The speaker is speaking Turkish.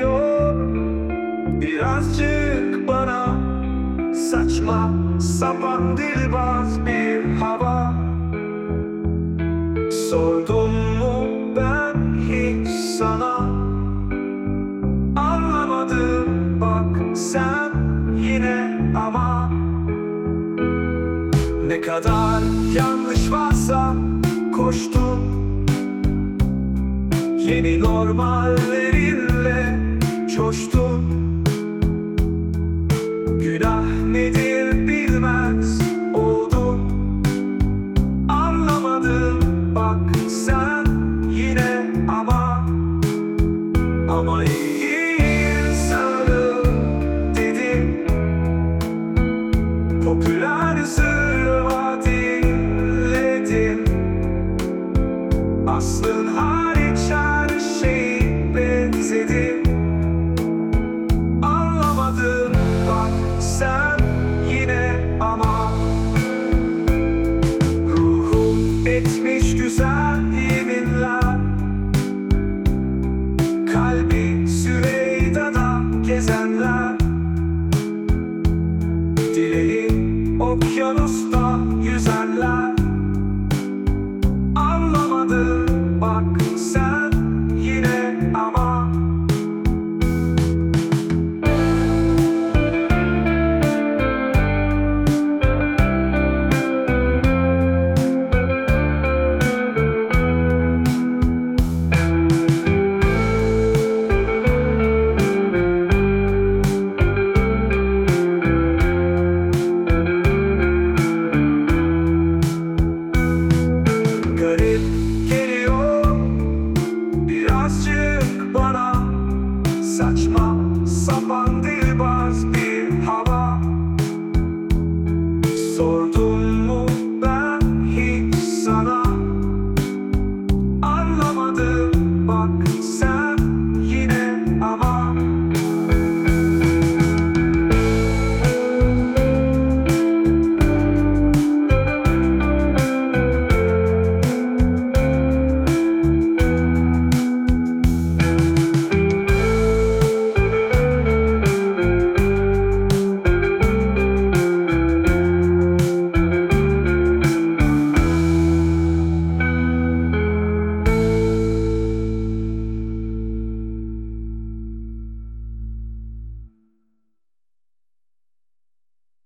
geliyor Birazcık bana. Saçma sapan dilbaz bir hava. Sordum mu ben hiç sana? Anlamadım bak sen yine ama. Ne kadar yanlış varsa koştum. Yeni normalleri coştum Günah nedir bilmez oldum Anlamadım bak sen yine ama. Ama iyi insanım dedim Popüler zırva dinledim Aslın hariç Dileğim okyanusta yüzenler Anlamadım bak sen